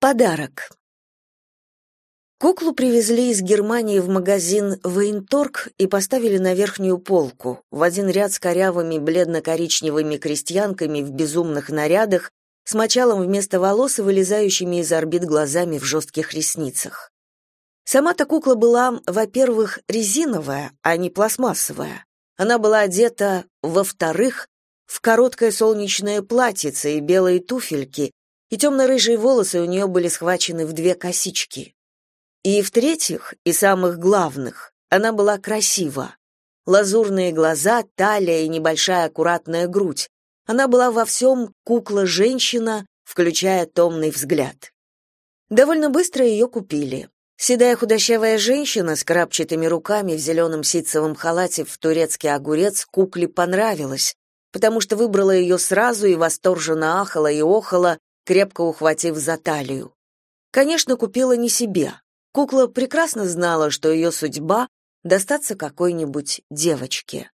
Подарок. Куклу привезли из Германии в магазин Военторг и поставили на верхнюю полку, в один ряд с корявыми бледно-коричневыми крестьянками в безумных нарядах, с мочалом вместо волос и вылезающими из орбит глазами в жестких ресницах. Сама-то кукла была, во-первых, резиновая, а не пластмассовая. Она была одета, во-вторых, в короткое солнечное платьице и белые туфельки, и темно-рыжие волосы у нее были схвачены в две косички. И в-третьих, и самых главных, она была красива. Лазурные глаза, талия и небольшая аккуратная грудь. Она была во всем кукла-женщина, включая томный взгляд. Довольно быстро ее купили. Седая худощавая женщина с крапчатыми руками в зеленом ситцевом халате в турецкий огурец кукле понравилась, потому что выбрала ее сразу и восторженно ахала и охала, крепко ухватив за талию. Конечно, купила не себе. Кукла прекрасно знала, что ее судьба — достаться какой-нибудь девочке.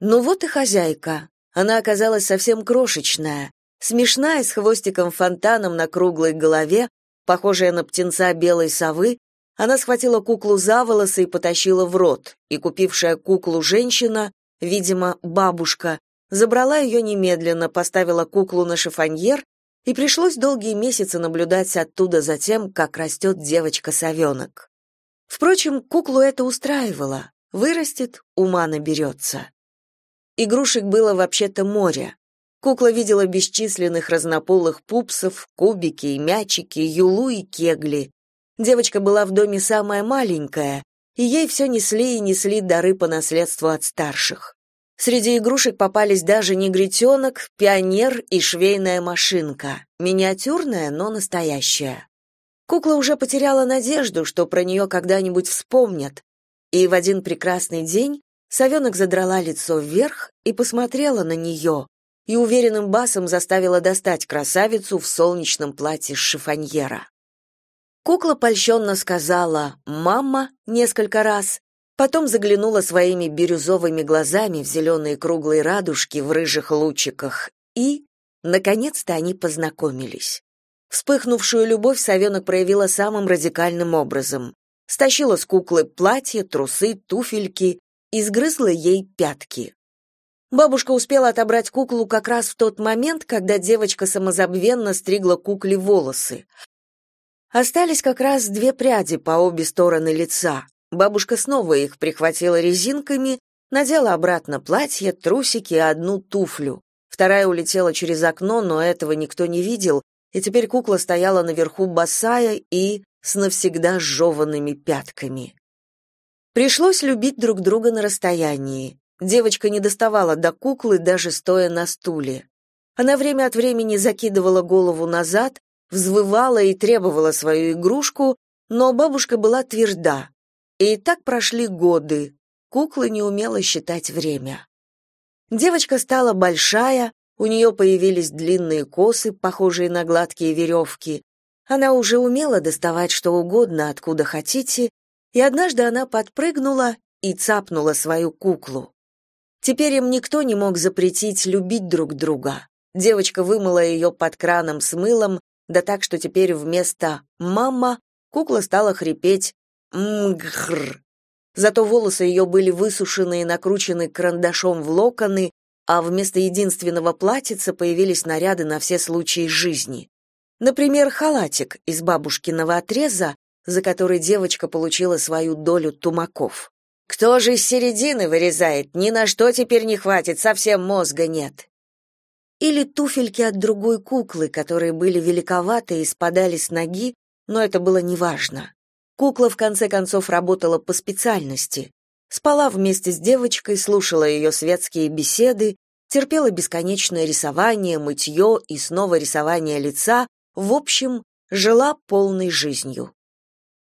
Ну вот и хозяйка. Она оказалась совсем крошечная, смешная, с хвостиком-фонтаном на круглой голове, похожая на птенца белой совы, она схватила куклу за волосы и потащила в рот, и купившая куклу женщина, видимо, бабушка, забрала ее немедленно, поставила куклу на шифоньер, и пришлось долгие месяцы наблюдать оттуда за тем, как растет девочка-совенок. Впрочем, куклу это устраивало. Вырастет, ума наберется. Игрушек было вообще-то море. Кукла видела бесчисленных разнополых пупсов, кубики и мячики, юлу и кегли. Девочка была в доме самая маленькая, и ей все несли и несли дары по наследству от старших. Среди игрушек попались даже негритенок, пионер и швейная машинка. Миниатюрная, но настоящая. Кукла уже потеряла надежду, что про нее когда-нибудь вспомнят. И в один прекрасный день совенок задрала лицо вверх и посмотрела на нее, и уверенным басом заставила достать красавицу в солнечном платье с шифоньера. Кукла польщенно сказала «мама» несколько раз, Потом заглянула своими бирюзовыми глазами в зеленые круглые радужки в рыжих лучиках, и, наконец-то, они познакомились. Вспыхнувшую любовь совенок проявила самым радикальным образом. Стащила с куклы платье, трусы, туфельки и сгрызла ей пятки. Бабушка успела отобрать куклу как раз в тот момент, когда девочка самозабвенно стригла кукле волосы. Остались как раз две пряди по обе стороны лица. Бабушка снова их прихватила резинками, надела обратно платье, трусики и одну туфлю. Вторая улетела через окно, но этого никто не видел, и теперь кукла стояла наверху босая и с навсегда сжеванными пятками. Пришлось любить друг друга на расстоянии. Девочка не доставала до куклы, даже стоя на стуле. Она время от времени закидывала голову назад, взвывала и требовала свою игрушку, но бабушка была тверда. И так прошли годы. Кукла не умела считать время. Девочка стала большая, у нее появились длинные косы, похожие на гладкие веревки. Она уже умела доставать что угодно, откуда хотите, и однажды она подпрыгнула и цапнула свою куклу. Теперь им никто не мог запретить любить друг друга. Девочка вымыла ее под краном с мылом, да так, что теперь вместо «мама» кукла стала хрипеть Мгр. Зато волосы ее были высушены и накручены карандашом в локоны, а вместо единственного платьица появились наряды на все случаи жизни. Например, халатик из бабушкиного отреза, за который девочка получила свою долю тумаков. Кто же из середины вырезает? Ни на что теперь не хватит, совсем мозга нет. Или туфельки от другой куклы, которые были великоваты и спадали с ноги, но это было неважно. Кукла в конце концов работала по специальности. Спала вместе с девочкой, слушала ее светские беседы, терпела бесконечное рисование, мытье и снова рисование лица, в общем, жила полной жизнью.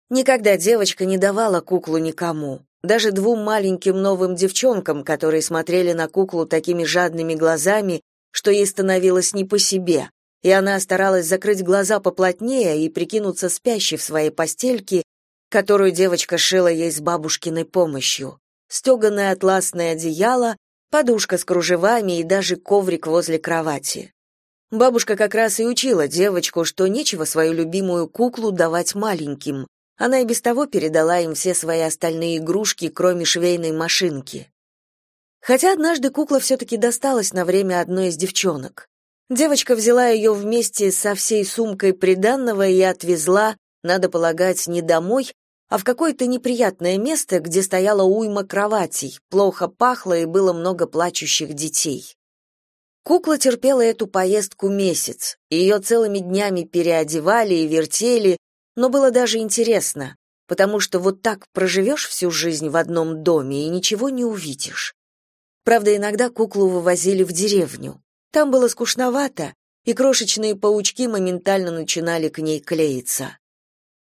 Никогда девочка не давала куклу никому, даже двум маленьким новым девчонкам, которые смотрели на куклу такими жадными глазами, что ей становилось не по себе, и она старалась закрыть глаза поплотнее и прикинуться спящей в своей постельке, которую девочка шила ей с бабушкиной помощью. Стеганое атласное одеяло, подушка с кружевами и даже коврик возле кровати. Бабушка как раз и учила девочку, что нечего свою любимую куклу давать маленьким. Она и без того передала им все свои остальные игрушки, кроме швейной машинки. Хотя однажды кукла все-таки досталась на время одной из девчонок. Девочка взяла ее вместе со всей сумкой приданного и отвезла, надо полагать, не домой, а в какое-то неприятное место, где стояла уйма кроватей, плохо пахло и было много плачущих детей. Кукла терпела эту поездку месяц, ее целыми днями переодевали и вертели, но было даже интересно, потому что вот так проживешь всю жизнь в одном доме и ничего не увидишь. Правда, иногда куклу вывозили в деревню. Там было скучновато, и крошечные паучки моментально начинали к ней клеиться.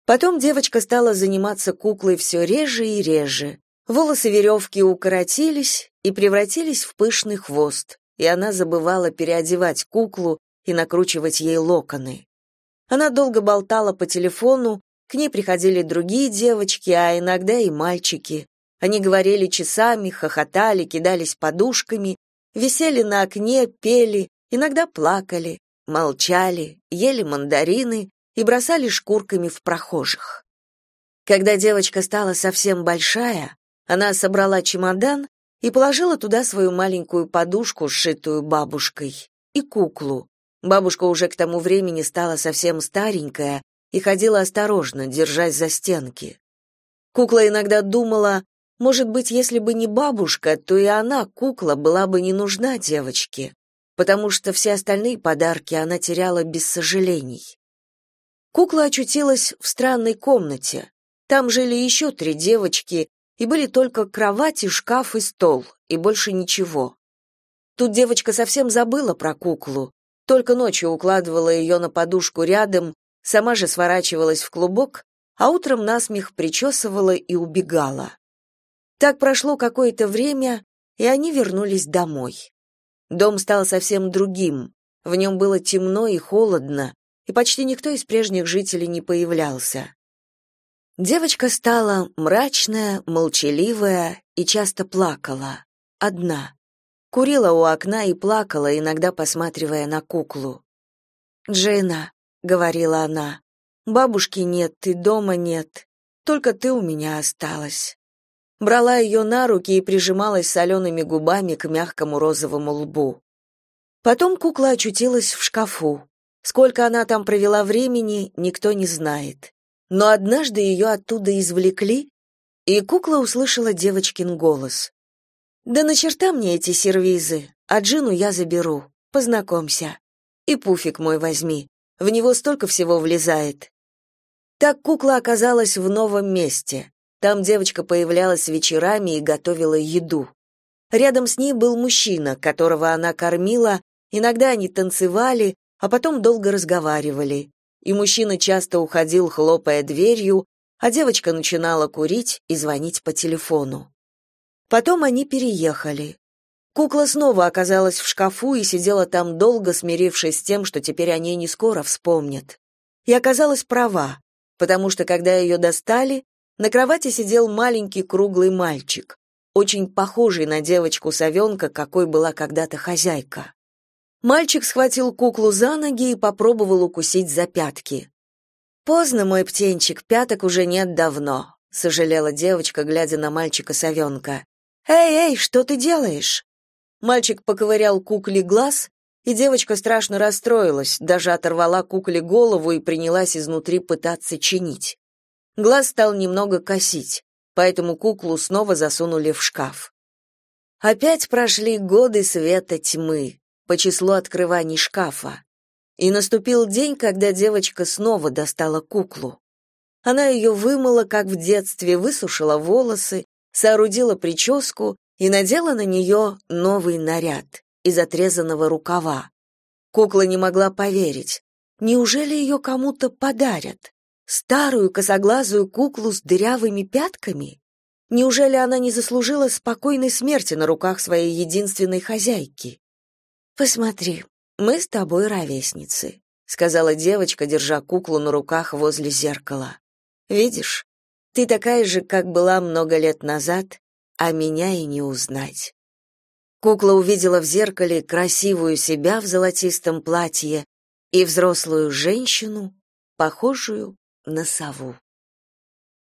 Потом девочка стала заниматься куклой все реже и реже. Волосы веревки укоротились и превратились в пышный хвост, и она забывала переодевать куклу и накручивать ей локоны. Она долго болтала по телефону, к ней приходили другие девочки, а иногда и мальчики. Они говорили часами, хохотали, кидались подушками, висели на окне, пели, иногда плакали, молчали, ели мандарины и бросали шкурками в прохожих. Когда девочка стала совсем большая, она собрала чемодан и положила туда свою маленькую подушку, сшитую бабушкой, и куклу. Бабушка уже к тому времени стала совсем старенькая и ходила осторожно, держась за стенки. Кукла иногда думала, может быть, если бы не бабушка, то и она, кукла, была бы не нужна девочке, потому что все остальные подарки она теряла без сожалений. Кукла очутилась в странной комнате. Там жили еще три девочки, и были только кровать и шкаф и стол, и больше ничего. Тут девочка совсем забыла про куклу, только ночью укладывала ее на подушку рядом, сама же сворачивалась в клубок, а утром насмех причесывала и убегала. Так прошло какое-то время, и они вернулись домой. Дом стал совсем другим, в нем было темно и холодно, и почти никто из прежних жителей не появлялся. Девочка стала мрачная, молчаливая и часто плакала. Одна. Курила у окна и плакала, иногда посматривая на куклу. «Джейна», — говорила она, — «бабушки нет, ты дома нет, только ты у меня осталась». Брала ее на руки и прижималась солеными губами к мягкому розовому лбу. Потом кукла очутилась в шкафу. Сколько она там провела времени, никто не знает. Но однажды ее оттуда извлекли, и кукла услышала девочкин голос. «Да на черта мне эти сервизы, а Джину я заберу. Познакомься. И пуфик мой возьми. В него столько всего влезает». Так кукла оказалась в новом месте. Там девочка появлялась вечерами и готовила еду. Рядом с ней был мужчина, которого она кормила, иногда они танцевали, а потом долго разговаривали. И мужчина часто уходил, хлопая дверью, а девочка начинала курить и звонить по телефону. Потом они переехали. Кукла снова оказалась в шкафу и сидела там долго, смирившись с тем, что теперь о ней не скоро вспомнят. И оказалась права, потому что когда ее достали, на кровати сидел маленький круглый мальчик, очень похожий на девочку-совенка, какой была когда-то хозяйка. Мальчик схватил куклу за ноги и попробовал укусить за пятки. «Поздно, мой птенчик, пяток уже нет давно», — сожалела девочка, глядя на мальчика-совенка. «Эй, эй, что ты делаешь?» Мальчик поковырял кукле глаз, и девочка страшно расстроилась, даже оторвала кукле голову и принялась изнутри пытаться чинить. Глаз стал немного косить, поэтому куклу снова засунули в шкаф. Опять прошли годы света тьмы по числу открываний шкафа. И наступил день, когда девочка снова достала куклу. Она ее вымыла, как в детстве, высушила волосы, соорудила прическу и надела на нее новый наряд из отрезанного рукава. Кукла не могла поверить. Неужели ее кому-то подарят? Старую косоглазую куклу с дырявыми пятками? Неужели она не заслужила спокойной смерти на руках своей единственной хозяйки? Посмотри, мы с тобой ровесницы, сказала девочка, держа куклу на руках возле зеркала. Видишь? Ты такая же, как была много лет назад, а меня и не узнать. Кукла увидела в зеркале красивую себя в золотистом платье и взрослую женщину, похожую на сову.